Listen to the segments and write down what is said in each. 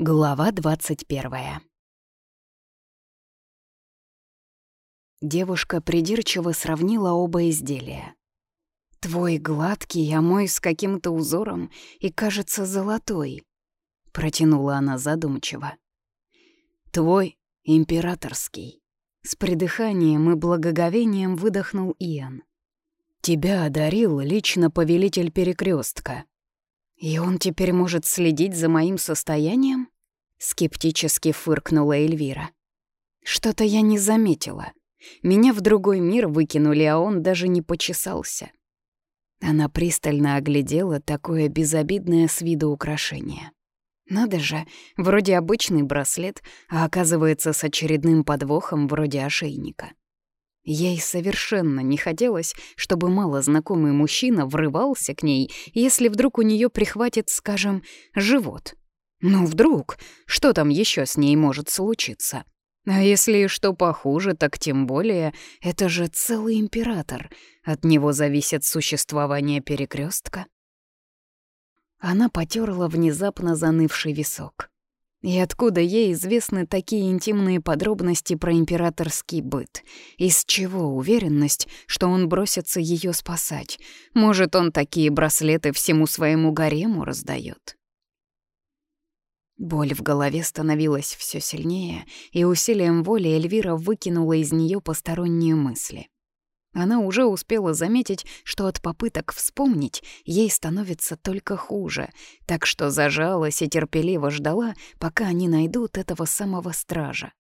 Глава двадцать первая. Девушка придирчиво сравнила оба изделия. «Твой гладкий, а мой с каким-то узором и, кажется, золотой», — протянула она задумчиво. «Твой императорский», — с придыханием и благоговением выдохнул Иоанн. «Тебя одарил лично повелитель перекрестка. «И он теперь может следить за моим состоянием?» — скептически фыркнула Эльвира. «Что-то я не заметила. Меня в другой мир выкинули, а он даже не почесался». Она пристально оглядела такое безобидное с виду украшение. Надо же, вроде обычный браслет, а оказывается с очередным подвохом вроде ошейника. Ей совершенно не хотелось, чтобы малознакомый мужчина врывался к ней, если вдруг у нее прихватит, скажем, живот. Ну вдруг, что там еще с ней может случиться? А если что похуже, так тем более, это же целый император. От него зависит существование перекрестка. Она потерла внезапно занывший висок. И откуда ей известны такие интимные подробности про императорский быт? Из чего уверенность, что он бросится ее спасать? Может, он такие браслеты всему своему гарему раздает? Боль в голове становилась все сильнее, и усилием воли Эльвира выкинула из нее посторонние мысли. Она уже успела заметить, что от попыток вспомнить ей становится только хуже, так что зажалась и терпеливо ждала, пока они найдут этого самого стража.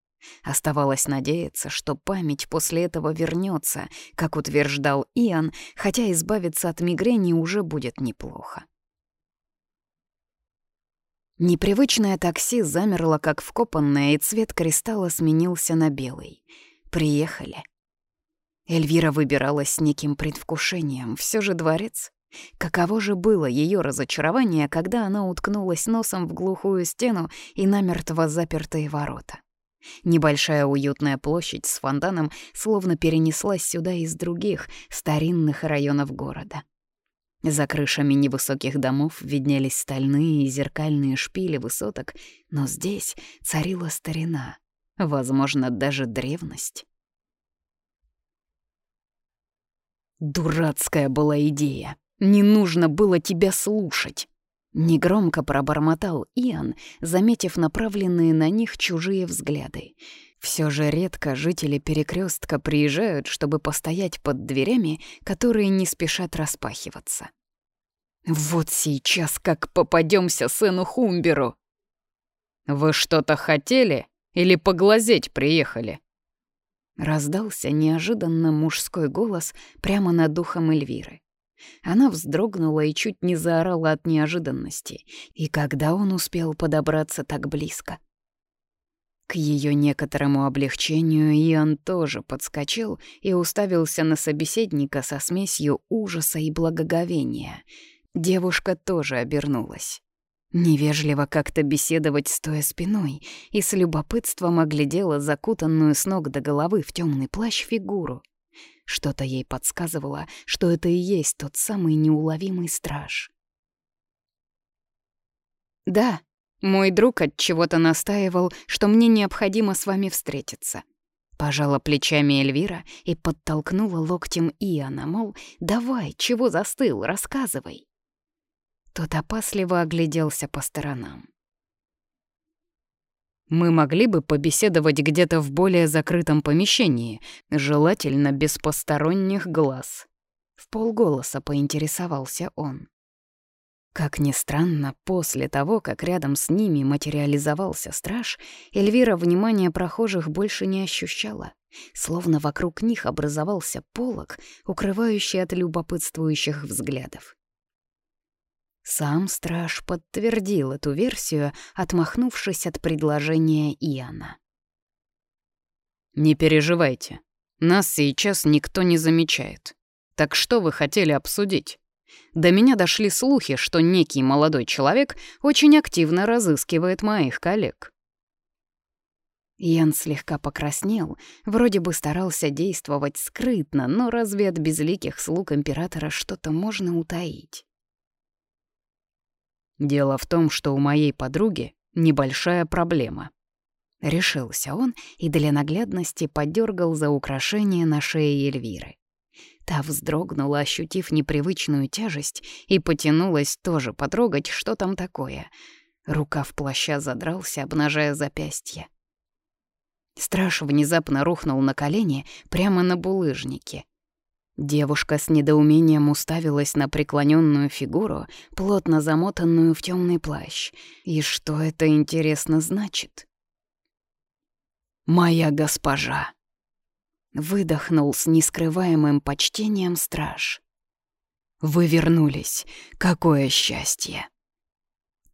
Оставалось надеяться, что память после этого вернется, как утверждал Иоанн, хотя избавиться от мигрени уже будет неплохо. Непривычное такси замерло как вкопанное, и цвет кристалла сменился на белый. Приехали. Эльвира выбиралась с неким предвкушением. Все же дворец. Каково же было ее разочарование, когда она уткнулась носом в глухую стену и намертво запертые ворота. Небольшая уютная площадь с фонтаном словно перенеслась сюда из других старинных районов города. За крышами невысоких домов виднелись стальные и зеркальные шпили высоток, но здесь царила старина, возможно, даже древность. Дурацкая была идея. Не нужно было тебя слушать. Негромко пробормотал Иоанн, заметив направленные на них чужие взгляды. Все же редко жители перекрестка приезжают, чтобы постоять под дверями, которые не спешат распахиваться. Вот сейчас как попадемся сыну Хумберу. Вы что-то хотели или поглазеть приехали? Раздался неожиданно мужской голос прямо над духом Эльвиры. Она вздрогнула и чуть не заорала от неожиданности. И когда он успел подобраться так близко? К ее некоторому облегчению Иоанн тоже подскочил и уставился на собеседника со смесью ужаса и благоговения. Девушка тоже обернулась. Невежливо как-то беседовать стоя спиной и с любопытством оглядела закутанную с ног до головы в темный плащ фигуру. Что-то ей подсказывало, что это и есть тот самый неуловимый страж. «Да, мой друг от чего-то настаивал, что мне необходимо с вами встретиться». Пожала плечами Эльвира и подтолкнула локтем Иоанна, мол, «Давай, чего застыл, рассказывай». Тот опасливо огляделся по сторонам. «Мы могли бы побеседовать где-то в более закрытом помещении, желательно без посторонних глаз». В полголоса поинтересовался он. Как ни странно, после того, как рядом с ними материализовался страж, Эльвира внимания прохожих больше не ощущала, словно вокруг них образовался полог, укрывающий от любопытствующих взглядов. Сам страж подтвердил эту версию, отмахнувшись от предложения Иоанна. «Не переживайте, нас сейчас никто не замечает. Так что вы хотели обсудить?» До меня дошли слухи, что некий молодой человек очень активно разыскивает моих коллег. Ян слегка покраснел, вроде бы старался действовать скрытно, но разве от безликих слуг императора что-то можно утаить? Дело в том, что у моей подруги небольшая проблема. Решился он и для наглядности подергал за украшение на шее Эльвиры. Та вздрогнула, ощутив непривычную тяжесть, и потянулась тоже потрогать, что там такое. Рукав плаща задрался, обнажая запястье. Страж внезапно рухнул на колени прямо на булыжнике. Девушка с недоумением уставилась на преклоненную фигуру, плотно замотанную в темный плащ. И что это, интересно, значит? «Моя госпожа!» Выдохнул с нескрываемым почтением страж. «Вы вернулись. Какое счастье!»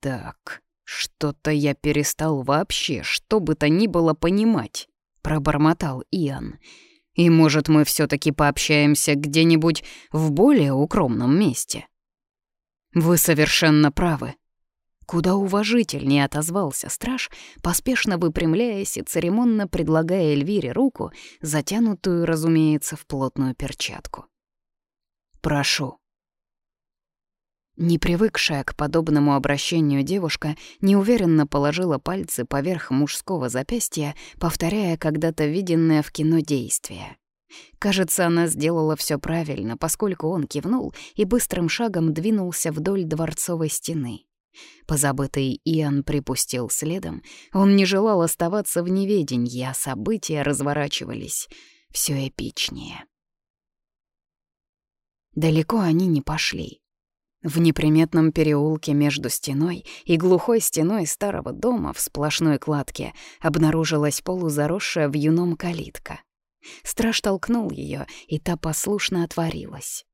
«Так, что-то я перестал вообще, что бы то ни было понимать», — пробормотал Иоанн. И, может, мы все таки пообщаемся где-нибудь в более укромном месте? Вы совершенно правы. Куда уважительнее отозвался страж, поспешно выпрямляясь и церемонно предлагая Эльвире руку, затянутую, разумеется, в плотную перчатку. «Прошу». Не привыкшая к подобному обращению девушка неуверенно положила пальцы поверх мужского запястья, повторяя когда-то виденное в кино действие. Кажется, она сделала все правильно, поскольку он кивнул и быстрым шагом двинулся вдоль дворцовой стены. Позабытый Иоанн припустил следом. Он не желал оставаться в неведении, а события разворачивались все эпичнее. Далеко они не пошли. В неприметном переулке между стеной и глухой стеной старого дома в сплошной кладке обнаружилась полузаросшая вьюном калитка. Страж толкнул ее, и та послушно отворилась.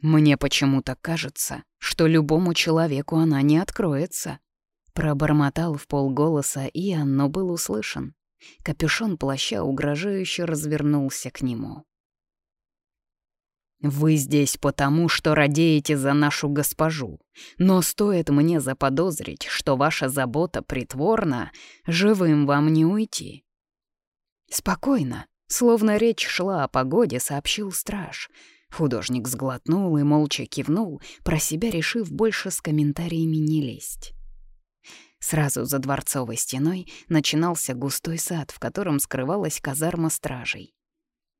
«Мне почему-то кажется, что любому человеку она не откроется», — пробормотал в полголоса Иоанн, но был услышан. Капюшон плаща угрожающе развернулся к нему. Вы здесь потому, что радеете за нашу госпожу. Но стоит мне заподозрить, что ваша забота притворна, живым вам не уйти». Спокойно, словно речь шла о погоде, сообщил страж. Художник сглотнул и молча кивнул, про себя решив больше с комментариями не лезть. Сразу за дворцовой стеной начинался густой сад, в котором скрывалась казарма стражей.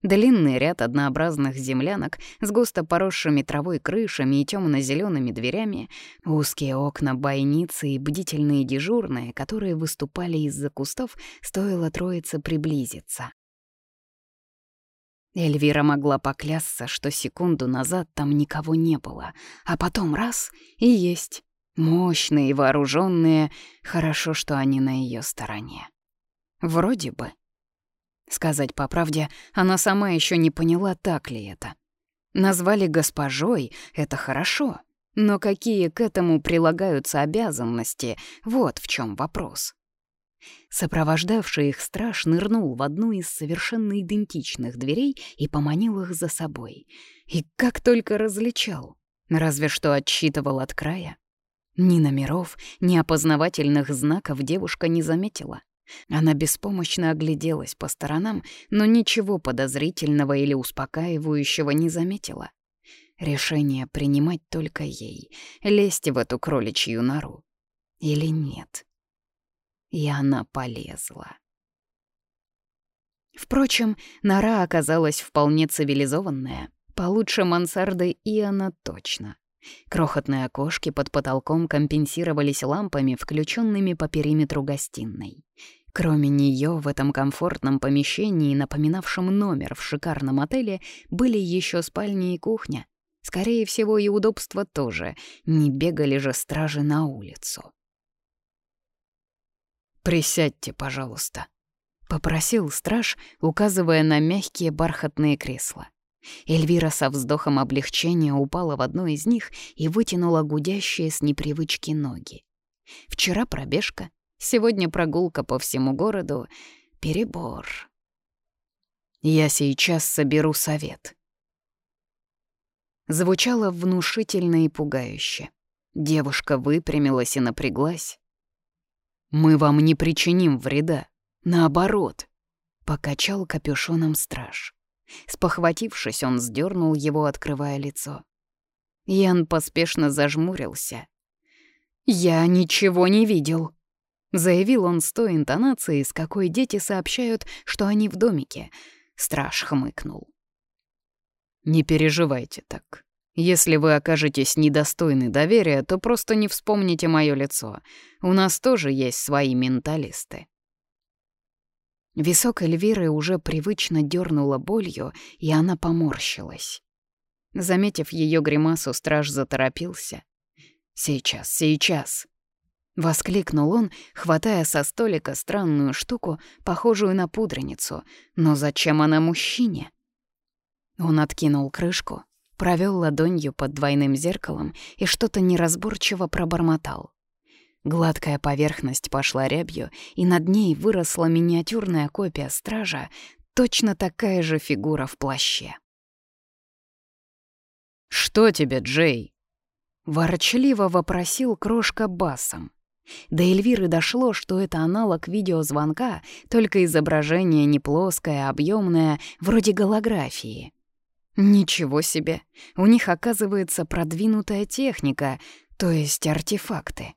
Длинный ряд однообразных землянок с густо поросшими травой крышами и темно-зелеными дверями, узкие окна бойницы и бдительные дежурные, которые выступали из-за кустов, стоило троице приблизиться. Эльвира могла поклясться, что секунду назад там никого не было, а потом раз — и есть. Мощные вооруженные, хорошо, что они на ее стороне. Вроде бы. Сказать по правде, она сама еще не поняла, так ли это. Назвали госпожой — это хорошо, но какие к этому прилагаются обязанности, вот в чем вопрос. Сопровождавший их страж нырнул в одну из совершенно идентичных дверей и поманил их за собой. И как только различал, разве что отсчитывал от края. Ни номеров, ни опознавательных знаков девушка не заметила. Она беспомощно огляделась по сторонам, но ничего подозрительного или успокаивающего не заметила. Решение принимать только ей, лезть в эту кроличью нору. Или нет. И она полезла. Впрочем, нора оказалась вполне цивилизованная, получше мансарды и она точно. Крохотные окошки под потолком компенсировались лампами, включенными по периметру гостиной. Кроме нее в этом комфортном помещении, напоминавшем номер в шикарном отеле, были еще спальня и кухня. Скорее всего, и удобства тоже, не бегали же стражи на улицу. «Присядьте, пожалуйста», — попросил страж, указывая на мягкие бархатные кресла. Эльвира со вздохом облегчения упала в одно из них и вытянула гудящие с непривычки ноги. Вчера пробежка, Сегодня прогулка по всему городу — перебор. Я сейчас соберу совет. Звучало внушительно и пугающе. Девушка выпрямилась и напряглась. «Мы вам не причиним вреда. Наоборот», — покачал капюшоном страж. Спохватившись, он сдернул его, открывая лицо. Ян поспешно зажмурился. «Я ничего не видел», — заявил он с той интонацией, с какой дети сообщают, что они в домике. Страж хмыкнул. «Не переживайте так. Если вы окажетесь недостойны доверия, то просто не вспомните мое лицо. У нас тоже есть свои менталисты». Висок Эльвиры уже привычно дернула болью, и она поморщилась. Заметив ее гримасу, страж заторопился. «Сейчас, сейчас!» Воскликнул он, хватая со столика странную штуку, похожую на пудреницу. Но зачем она мужчине? Он откинул крышку, провел ладонью под двойным зеркалом и что-то неразборчиво пробормотал. Гладкая поверхность пошла рябью, и над ней выросла миниатюрная копия стража, точно такая же фигура в плаще. «Что тебе, Джей?» — ворчливо вопросил крошка басом. До Эльвиры дошло, что это аналог видеозвонка, только изображение не плоское, а объемное, вроде голографии. Ничего себе! У них, оказывается, продвинутая техника, то есть артефакты.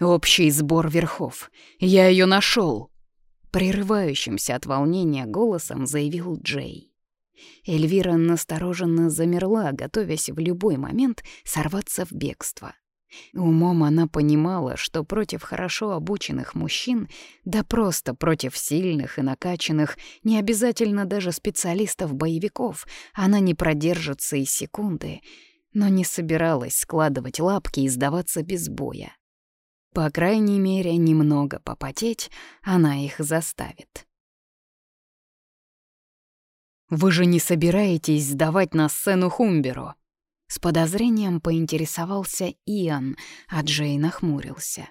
Общий сбор верхов. Я ее нашел. Прерывающимся от волнения голосом заявил Джей. Эльвира настороженно замерла, готовясь в любой момент сорваться в бегство. Умом она понимала, что против хорошо обученных мужчин, да просто против сильных и накачанных, не обязательно даже специалистов-боевиков, она не продержится и секунды, но не собиралась складывать лапки и сдаваться без боя. По крайней мере, немного попотеть она их заставит. «Вы же не собираетесь сдавать на сцену Хумберу?» С подозрением поинтересовался Иоанн, а Джей нахмурился.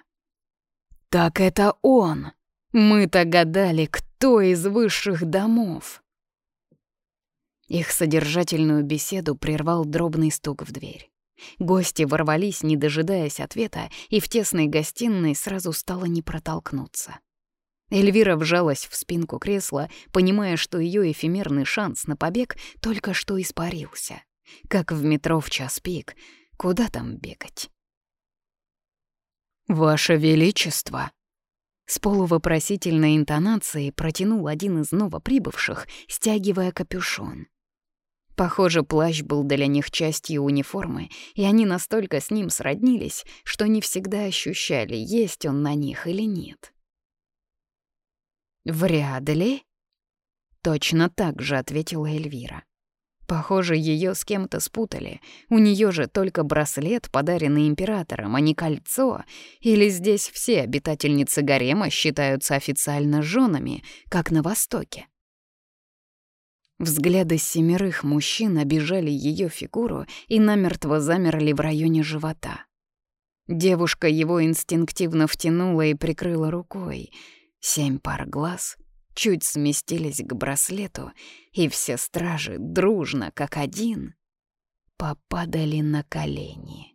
«Так это он! Мы-то гадали, кто из высших домов!» Их содержательную беседу прервал дробный стук в дверь. Гости ворвались, не дожидаясь ответа, и в тесной гостиной сразу стало не протолкнуться. Эльвира вжалась в спинку кресла, понимая, что ее эфемерный шанс на побег только что испарился. Как в метро в час пик. Куда там бегать? «Ваше Величество!» С полувопросительной интонацией протянул один из новоприбывших, стягивая капюшон. Похоже, плащ был для них частью униформы, и они настолько с ним сроднились, что не всегда ощущали, есть он на них или нет. «Вряд ли?» — точно так же ответила Эльвира. Похоже, ее с кем-то спутали. У нее же только браслет, подаренный императором, а не кольцо. Или здесь все обитательницы гарема считаются официально женами, как на Востоке. Взгляды семерых мужчин обижали ее фигуру и намертво замерли в районе живота. Девушка его инстинктивно втянула и прикрыла рукой. Семь пар глаз чуть сместились к браслету, и все стражи дружно, как один, попадали на колени.